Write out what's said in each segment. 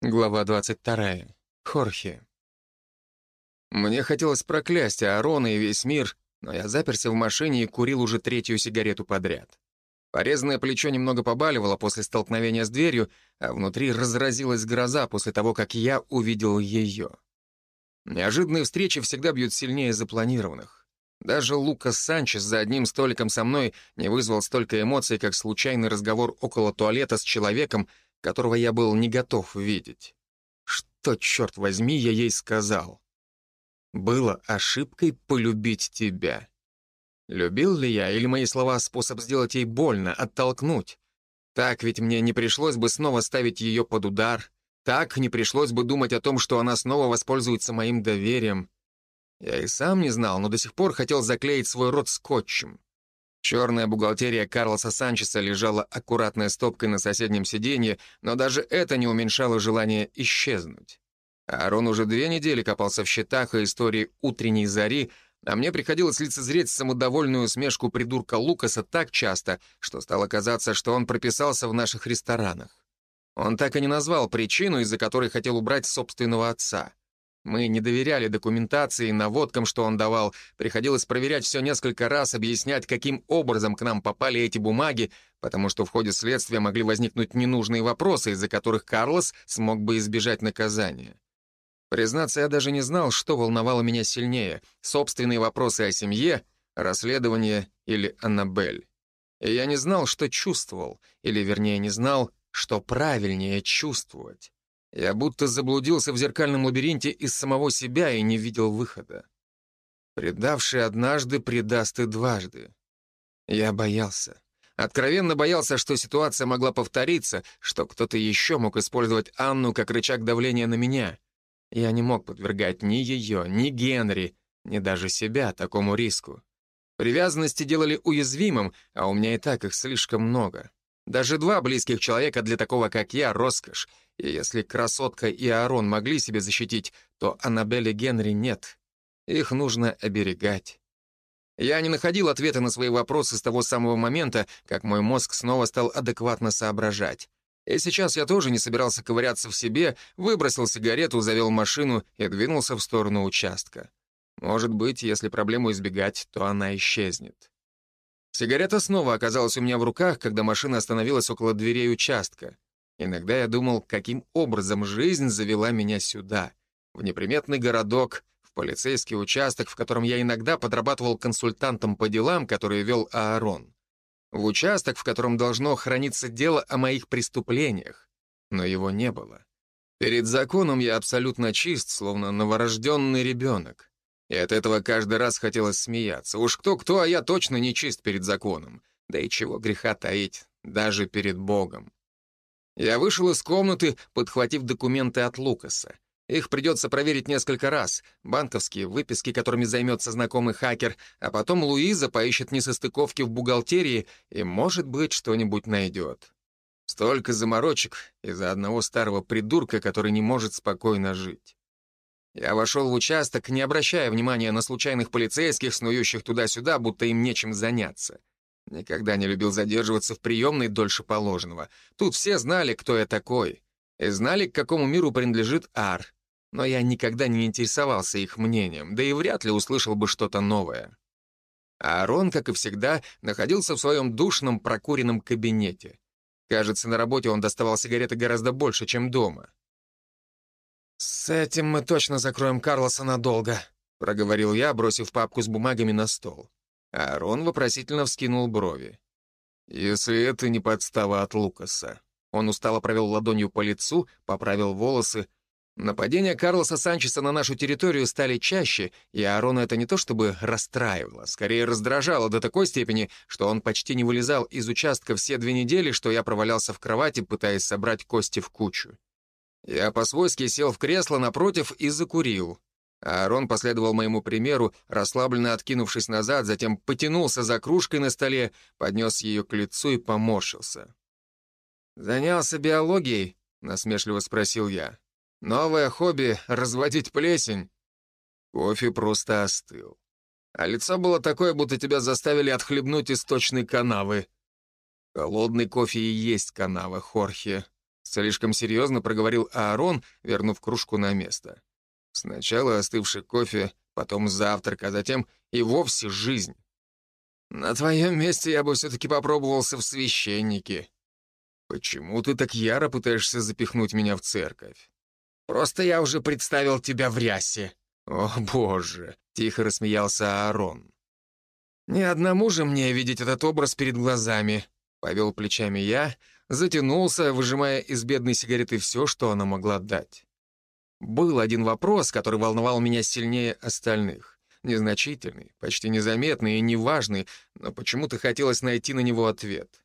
Глава 22. Хорхе. Мне хотелось проклясть Аарона и весь мир, но я заперся в машине и курил уже третью сигарету подряд. Порезанное плечо немного побаливало после столкновения с дверью, а внутри разразилась гроза после того, как я увидел ее. Неожиданные встречи всегда бьют сильнее запланированных. Даже Лукас Санчес за одним столиком со мной не вызвал столько эмоций, как случайный разговор около туалета с человеком, которого я был не готов видеть. Что, черт возьми, я ей сказал? Было ошибкой полюбить тебя. Любил ли я, или мои слова — способ сделать ей больно, оттолкнуть? Так ведь мне не пришлось бы снова ставить ее под удар, так не пришлось бы думать о том, что она снова воспользуется моим доверием. Я и сам не знал, но до сих пор хотел заклеить свой рот скотчем. Черная бухгалтерия Карлоса Санчеса лежала аккуратной стопкой на соседнем сиденье, но даже это не уменьшало желание исчезнуть. Аарон уже две недели копался в счетах и истории утренней зари, а мне приходилось лицезреть самодовольную усмешку придурка Лукаса так часто, что стало казаться, что он прописался в наших ресторанах. Он так и не назвал причину, из-за которой хотел убрать собственного отца. Мы не доверяли документации, наводкам, что он давал. Приходилось проверять все несколько раз, объяснять, каким образом к нам попали эти бумаги, потому что в ходе следствия могли возникнуть ненужные вопросы, из-за которых Карлос смог бы избежать наказания. Признаться, я даже не знал, что волновало меня сильнее — собственные вопросы о семье, расследование или Аннабель. И я не знал, что чувствовал, или, вернее, не знал, что правильнее чувствовать. Я будто заблудился в зеркальном лабиринте из самого себя и не видел выхода. Предавший однажды предаст и дважды. Я боялся. Откровенно боялся, что ситуация могла повториться, что кто-то еще мог использовать Анну как рычаг давления на меня. Я не мог подвергать ни ее, ни Генри, ни даже себя такому риску. Привязанности делали уязвимым, а у меня и так их слишком много. Даже два близких человека для такого, как я, роскошь. И если красотка и Аарон могли себя защитить, то Аннабель и Генри нет. Их нужно оберегать. Я не находил ответа на свои вопросы с того самого момента, как мой мозг снова стал адекватно соображать. И сейчас я тоже не собирался ковыряться в себе, выбросил сигарету, завел машину и двинулся в сторону участка. Может быть, если проблему избегать, то она исчезнет. Сигарета снова оказалась у меня в руках, когда машина остановилась около дверей участка. Иногда я думал, каким образом жизнь завела меня сюда, в неприметный городок, в полицейский участок, в котором я иногда подрабатывал консультантом по делам, которые вел Аарон. В участок, в котором должно храниться дело о моих преступлениях. Но его не было. Перед законом я абсолютно чист, словно новорожденный ребенок. И от этого каждый раз хотелось смеяться. Уж кто-кто, а я точно не чист перед законом. Да и чего греха таить, даже перед Богом. Я вышел из комнаты, подхватив документы от Лукаса. Их придется проверить несколько раз. Банковские выписки, которыми займется знакомый хакер, а потом Луиза поищет несостыковки в бухгалтерии и, может быть, что-нибудь найдет. Столько заморочек из-за одного старого придурка, который не может спокойно жить. Я вошел в участок, не обращая внимания на случайных полицейских, снующих туда-сюда, будто им нечем заняться. Никогда не любил задерживаться в приемной дольше положенного. Тут все знали, кто я такой. И знали, к какому миру принадлежит Ар. Но я никогда не интересовался их мнением, да и вряд ли услышал бы что-то новое. Арон, как и всегда, находился в своем душном прокуренном кабинете. Кажется, на работе он доставал сигареты гораздо больше, чем дома. «С этим мы точно закроем Карлоса надолго», — проговорил я, бросив папку с бумагами на стол. А Рон вопросительно вскинул брови. «Если это не подстава от Лукаса». Он устало провел ладонью по лицу, поправил волосы. Нападения Карлоса Санчеса на нашу территорию стали чаще, и Аарона это не то чтобы расстраивало, скорее раздражало до такой степени, что он почти не вылезал из участка все две недели, что я провалялся в кровати, пытаясь собрать кости в кучу. Я по-свойски сел в кресло напротив и закурил. Аарон последовал моему примеру, расслабленно откинувшись назад, затем потянулся за кружкой на столе, поднес ее к лицу и поморщился. «Занялся биологией?» — насмешливо спросил я. «Новое хобби — разводить плесень?» Кофе просто остыл. А лицо было такое, будто тебя заставили отхлебнуть из канавы. Холодный кофе и есть канава, Хорхе. Слишком серьезно проговорил Аарон, вернув кружку на место. Сначала остывший кофе, потом завтрак, а затем и вовсе жизнь. На твоем месте я бы все-таки попробовался в священнике. Почему ты так яро пытаешься запихнуть меня в церковь? Просто я уже представил тебя в рясе. О, боже, тихо рассмеялся Аарон. Ни одному же мне видеть этот образ перед глазами. Повел плечами я, затянулся, выжимая из бедной сигареты все, что она могла дать. Был один вопрос, который волновал меня сильнее остальных. Незначительный, почти незаметный и неважный, но почему-то хотелось найти на него ответ.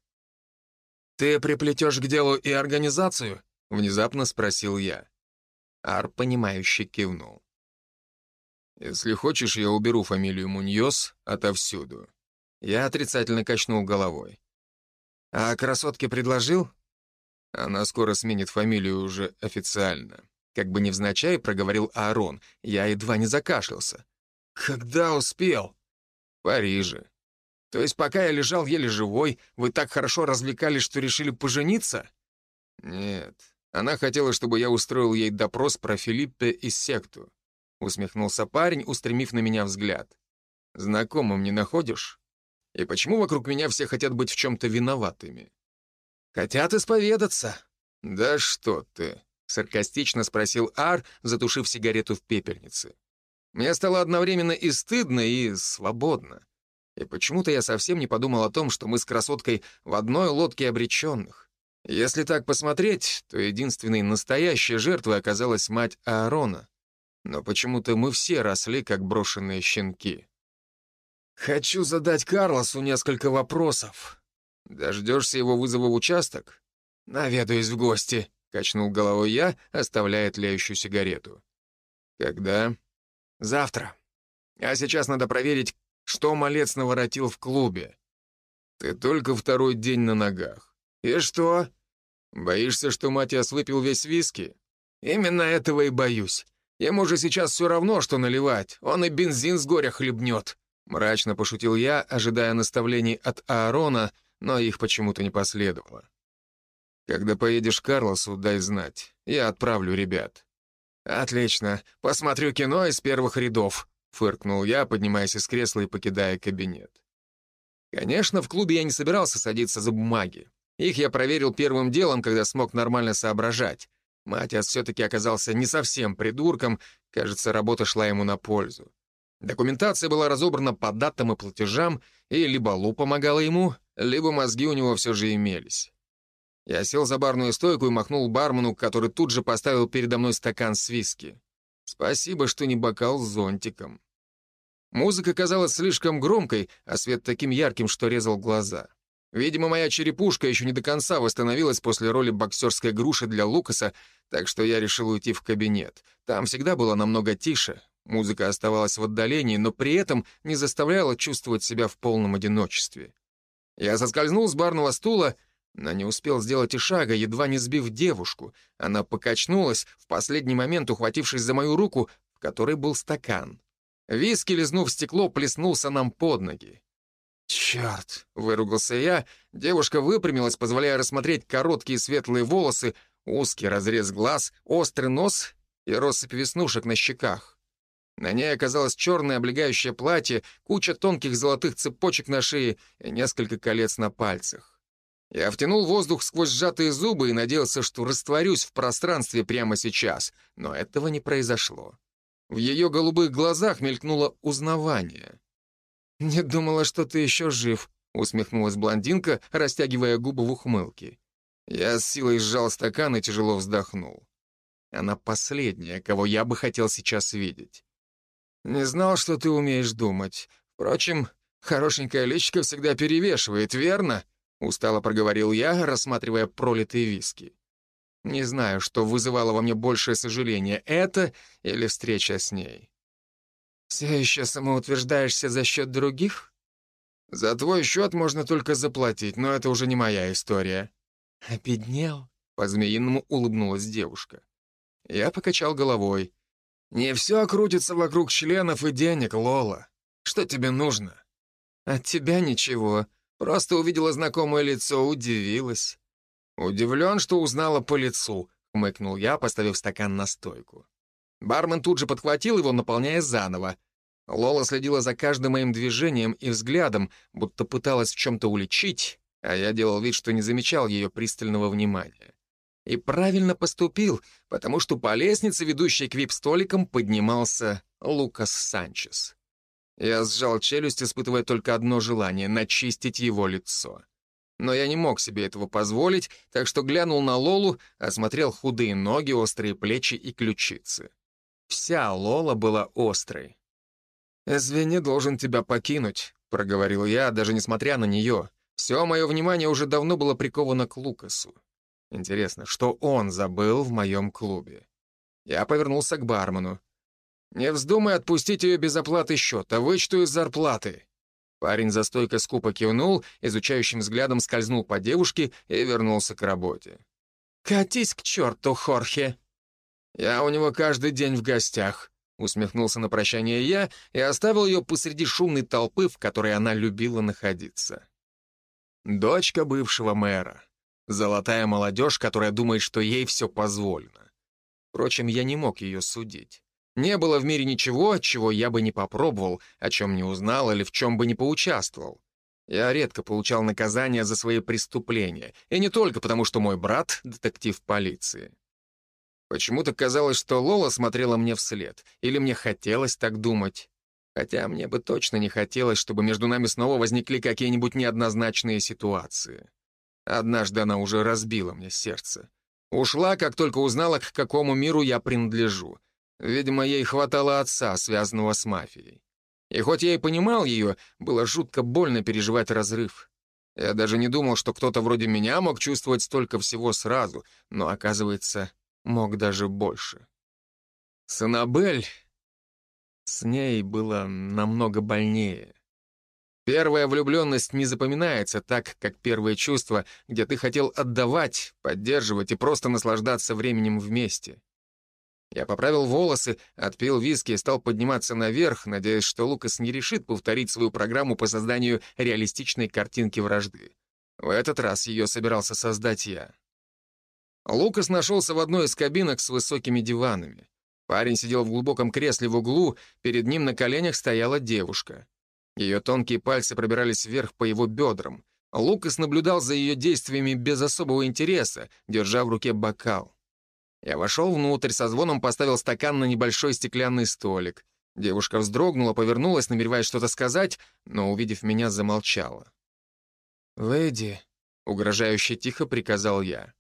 «Ты приплетешь к делу и организацию?» — внезапно спросил я. Ар, понимающе кивнул. «Если хочешь, я уберу фамилию Муньос отовсюду». Я отрицательно качнул головой. «А красотке предложил?» Она скоро сменит фамилию уже официально. Как бы невзначай проговорил Аарон, я едва не закашлялся. «Когда успел?» «В Париже». «То есть пока я лежал еле живой, вы так хорошо развлекались, что решили пожениться?» «Нет. Она хотела, чтобы я устроил ей допрос про Филиппе и секту». Усмехнулся парень, устремив на меня взгляд. «Знакомым не находишь? И почему вокруг меня все хотят быть в чем-то виноватыми?» «Хотят исповедаться». «Да что ты!» — саркастично спросил Ар, затушив сигарету в пепельнице. Мне стало одновременно и стыдно, и свободно. И почему-то я совсем не подумал о том, что мы с красоткой в одной лодке обреченных. Если так посмотреть, то единственной настоящей жертвой оказалась мать Аарона. Но почему-то мы все росли, как брошенные щенки. «Хочу задать Карлосу несколько вопросов. Дождешься его вызова в участок? Наведаюсь в гости», — качнул головой я, оставляя тлеющую сигарету. «Когда?» «Завтра. А сейчас надо проверить, что малец наворотил в клубе. Ты только второй день на ногах. И что? Боишься, что Матиас выпил весь виски? Именно этого и боюсь. Ему же сейчас все равно, что наливать. Он и бензин с горя хлебнет. Мрачно пошутил я, ожидая наставлений от Аарона, но их почему-то не последовало. Когда поедешь к Карлосу, дай знать. Я отправлю ребят. «Отлично. Посмотрю кино из первых рядов», — фыркнул я, поднимаясь из кресла и покидая кабинет. Конечно, в клубе я не собирался садиться за бумаги. Их я проверил первым делом, когда смог нормально соображать. Матиас все-таки оказался не совсем придурком, кажется, работа шла ему на пользу. Документация была разобрана по датам и платежам, и либо Лу помогала ему, либо мозги у него все же имелись. Я сел за барную стойку и махнул бармену, который тут же поставил передо мной стакан с виски. Спасибо, что не бокал с зонтиком. Музыка казалась слишком громкой, а свет таким ярким, что резал глаза. Видимо, моя черепушка еще не до конца восстановилась после роли боксерской груши для Лукаса, так что я решил уйти в кабинет. Там всегда было намного тише. Музыка оставалась в отдалении, но при этом не заставляла чувствовать себя в полном одиночестве. Я соскользнул с барного стула но не успел сделать и шага, едва не сбив девушку. Она покачнулась, в последний момент ухватившись за мою руку, в которой был стакан. Виски, лизнув стекло, плеснулся нам под ноги. «Черт!» — выругался я. Девушка выпрямилась, позволяя рассмотреть короткие светлые волосы, узкий разрез глаз, острый нос и россыпь веснушек на щеках. На ней оказалось черное облегающее платье, куча тонких золотых цепочек на шее и несколько колец на пальцах. Я втянул воздух сквозь сжатые зубы и надеялся, что растворюсь в пространстве прямо сейчас, но этого не произошло. В ее голубых глазах мелькнуло узнавание. «Не думала, что ты еще жив», — усмехнулась блондинка, растягивая губы в ухмылке. Я с силой сжал стакан и тяжело вздохнул. Она последняя, кого я бы хотел сейчас видеть. «Не знал, что ты умеешь думать. Впрочем, хорошенькая личка всегда перевешивает, верно?» Устало проговорил я, рассматривая пролитые виски. Не знаю, что вызывало во мне большее сожаление, это или встреча с ней. «Все еще самоутверждаешься за счет других?» «За твой счет можно только заплатить, но это уже не моя история». «Обеднел?» — по-змеиному улыбнулась девушка. Я покачал головой. «Не все крутится вокруг членов и денег, Лола. Что тебе нужно?» «От тебя ничего», Просто увидела знакомое лицо, удивилась. «Удивлен, что узнала по лицу», — хмыкнул я, поставив стакан на стойку. Бармен тут же подхватил его, наполняя заново. Лола следила за каждым моим движением и взглядом, будто пыталась в чем-то уличить, а я делал вид, что не замечал ее пристального внимания. И правильно поступил, потому что по лестнице, ведущей к вип-столикам, поднимался Лукас Санчес. Я сжал челюсть, испытывая только одно желание — начистить его лицо. Но я не мог себе этого позволить, так что глянул на Лолу, осмотрел худые ноги, острые плечи и ключицы. Вся Лола была острой. «Извини, должен тебя покинуть», — проговорил я, даже несмотря на нее. Все мое внимание уже давно было приковано к Лукасу. Интересно, что он забыл в моем клубе? Я повернулся к бармену. «Не вздумай отпустить ее без оплаты счета, вычту из зарплаты». Парень за стойкой скупо кивнул, изучающим взглядом скользнул по девушке и вернулся к работе. «Катись к черту, Хорхе!» «Я у него каждый день в гостях», — усмехнулся на прощание я и оставил ее посреди шумной толпы, в которой она любила находиться. Дочка бывшего мэра. Золотая молодежь, которая думает, что ей все позволено. Впрочем, я не мог ее судить. Не было в мире ничего, чего я бы не попробовал, о чем не узнал или в чем бы не поучаствовал. Я редко получал наказание за свои преступления, и не только потому, что мой брат — детектив полиции. Почему-то казалось, что Лола смотрела мне вслед, или мне хотелось так думать. Хотя мне бы точно не хотелось, чтобы между нами снова возникли какие-нибудь неоднозначные ситуации. Однажды она уже разбила мне сердце. Ушла, как только узнала, к какому миру я принадлежу. Видимо, ей хватало отца, связанного с мафией. И хоть я и понимал ее, было жутко больно переживать разрыв. Я даже не думал, что кто-то вроде меня мог чувствовать столько всего сразу, но, оказывается, мог даже больше. С Аннабель... С ней было намного больнее. Первая влюбленность не запоминается так, как первое чувство, где ты хотел отдавать, поддерживать и просто наслаждаться временем вместе. Я поправил волосы, отпил виски и стал подниматься наверх, надеясь, что Лукас не решит повторить свою программу по созданию реалистичной картинки вражды. В этот раз ее собирался создать я. Лукас нашелся в одной из кабинок с высокими диванами. Парень сидел в глубоком кресле в углу, перед ним на коленях стояла девушка. Ее тонкие пальцы пробирались вверх по его бедрам. Лукас наблюдал за ее действиями без особого интереса, держа в руке бокал. Я вошел внутрь, со звоном поставил стакан на небольшой стеклянный столик. Девушка вздрогнула, повернулась, намереваясь что-то сказать, но, увидев меня, замолчала. «Леди», — угрожающе тихо приказал я.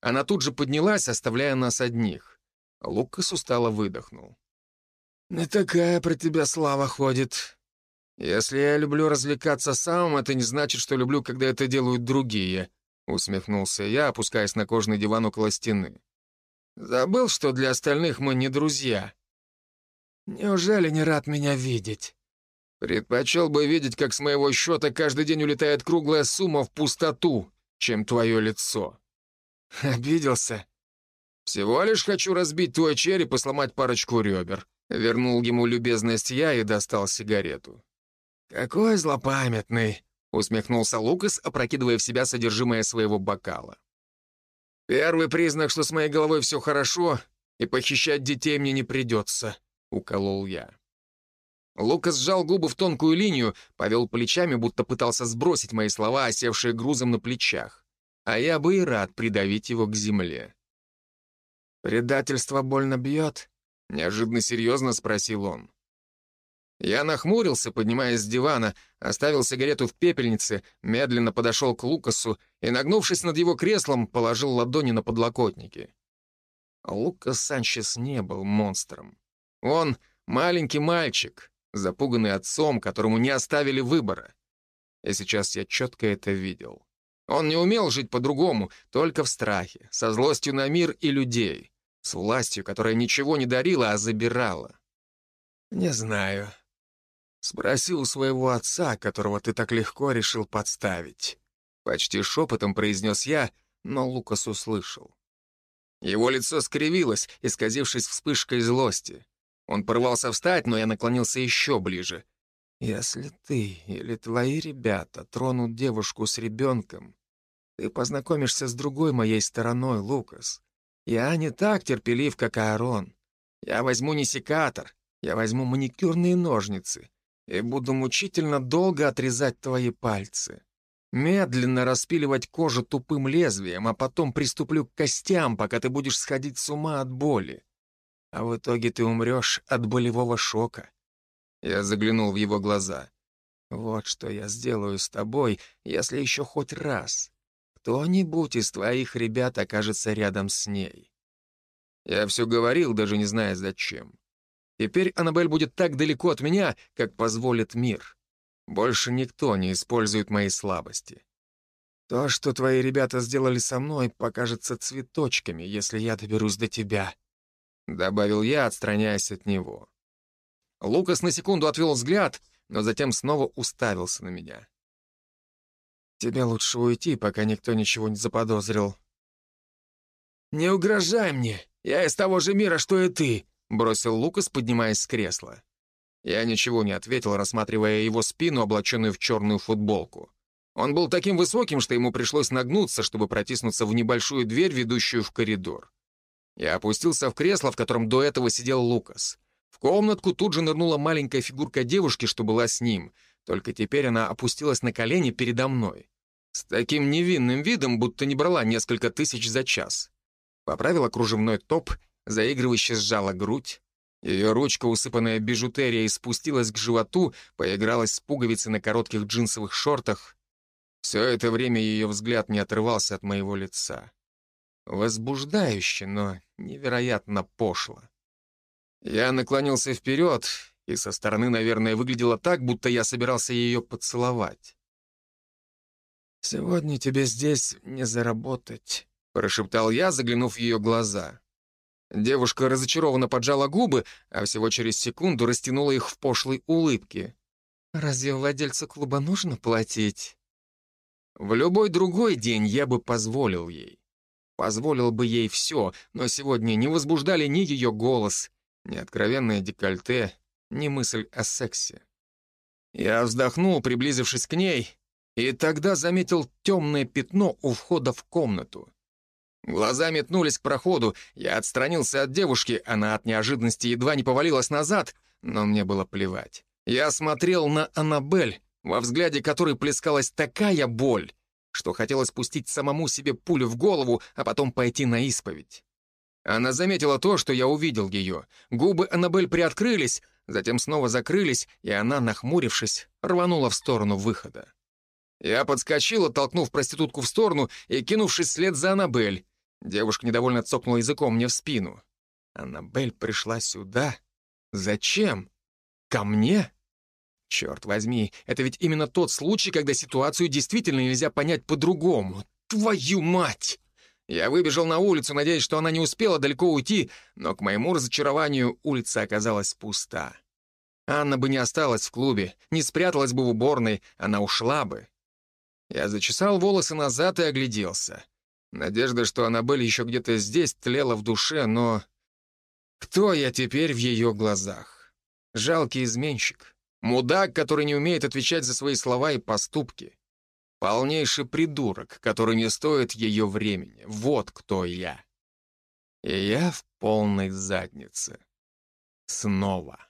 Она тут же поднялась, оставляя нас одних. Лукас устало выдохнул. «Не такая про тебя слава ходит. «Если я люблю развлекаться сам, это не значит, что люблю, когда это делают другие», — усмехнулся я, опускаясь на кожаный диван около стены. «Забыл, что для остальных мы не друзья». «Неужели не рад меня видеть?» «Предпочел бы видеть, как с моего счета каждый день улетает круглая сумма в пустоту, чем твое лицо». «Обиделся?» «Всего лишь хочу разбить твой череп и сломать парочку ребер». Вернул ему любезность я и достал сигарету. «Какой злопамятный!» — усмехнулся Лукас, опрокидывая в себя содержимое своего бокала. «Первый признак, что с моей головой все хорошо, и похищать детей мне не придется», — уколол я. Лукас сжал губы в тонкую линию, повел плечами, будто пытался сбросить мои слова, осевшие грузом на плечах. А я бы и рад придавить его к земле. «Предательство больно бьет?» — неожиданно серьезно спросил он. Я нахмурился, поднимаясь с дивана, оставил сигарету в пепельнице, медленно подошел к Лукасу и, нагнувшись над его креслом, положил ладони на подлокотники. Лукас Санчес не был монстром. Он — маленький мальчик, запуганный отцом, которому не оставили выбора. И сейчас я четко это видел. Он не умел жить по-другому, только в страхе, со злостью на мир и людей, с властью, которая ничего не дарила, а забирала. «Не знаю», Спроси у своего отца, которого ты так легко решил подставить». Почти шепотом произнес я, но Лукас услышал. Его лицо скривилось, исказившись вспышкой злости. Он порвался встать, но я наклонился еще ближе. «Если ты или твои ребята тронут девушку с ребенком, Ты познакомишься с другой моей стороной, Лукас. Я не так терпелив, как Аарон. Я возьму не секатор, я возьму маникюрные ножницы и буду мучительно долго отрезать твои пальцы. Медленно распиливать кожу тупым лезвием, а потом приступлю к костям, пока ты будешь сходить с ума от боли. А в итоге ты умрешь от болевого шока. Я заглянул в его глаза. Вот что я сделаю с тобой, если еще хоть раз кто-нибудь из твоих ребят окажется рядом с ней. Я все говорил, даже не зная зачем. Теперь Аннабель будет так далеко от меня, как позволит мир. Больше никто не использует мои слабости. То, что твои ребята сделали со мной, покажется цветочками, если я доберусь до тебя», — добавил я, отстраняясь от него. Лукас на секунду отвел взгляд, но затем снова уставился на меня. «Тебе лучше уйти, пока никто ничего не заподозрил». «Не угрожай мне! Я из того же мира, что и ты!» — бросил Лукас, поднимаясь с кресла. Я ничего не ответил, рассматривая его спину, облаченную в черную футболку. Он был таким высоким, что ему пришлось нагнуться, чтобы протиснуться в небольшую дверь, ведущую в коридор. Я опустился в кресло, в котором до этого сидел Лукас. В комнатку тут же нырнула маленькая фигурка девушки, что была с ним, только теперь она опустилась на колени передо мной. С таким невинным видом, будто не брала несколько тысяч за час. Поправила кружевной топ заигрывающе сжала грудь. Ее ручка, усыпанная бижутерией, спустилась к животу, поигралась с пуговицей на коротких джинсовых шортах. Все это время ее взгляд не отрывался от моего лица. Возбуждающе, но невероятно пошло. Я наклонился вперед, и со стороны, наверное, выглядело так, будто я собирался ее поцеловать. «Сегодня тебе здесь не заработать», — прошептал я, заглянув в ее глаза. Девушка разочарованно поджала губы, а всего через секунду растянула их в пошлой улыбке. «Разве владельцу клуба нужно платить?» В любой другой день я бы позволил ей. Позволил бы ей все, но сегодня не возбуждали ни ее голос, ни откровенное декольте, ни мысль о сексе. Я вздохнул, приблизившись к ней, и тогда заметил темное пятно у входа в комнату. Глаза метнулись к проходу, я отстранился от девушки, она от неожиданности едва не повалилась назад, но мне было плевать. Я смотрел на Аннабель, во взгляде которой плескалась такая боль, что хотелось пустить самому себе пулю в голову, а потом пойти на исповедь. Она заметила то, что я увидел ее. Губы Аннабель приоткрылись, затем снова закрылись, и она, нахмурившись, рванула в сторону выхода. Я подскочил, оттолкнув проститутку в сторону и кинувшись вслед за Аннабель. Девушка недовольно цокнула языком мне в спину. Аннабель пришла сюда? Зачем? Ко мне? Черт возьми, это ведь именно тот случай, когда ситуацию действительно нельзя понять по-другому. Твою мать! Я выбежал на улицу, надеясь, что она не успела далеко уйти, но к моему разочарованию улица оказалась пуста. Анна бы не осталась в клубе, не спряталась бы в уборной, она ушла бы. Я зачесал волосы назад и огляделся. Надежда, что Аннабель еще где-то здесь, тлела в душе, но... Кто я теперь в ее глазах? Жалкий изменщик. Мудак, который не умеет отвечать за свои слова и поступки. Полнейший придурок, который не стоит ее времени. Вот кто я. И я в полной заднице. Снова.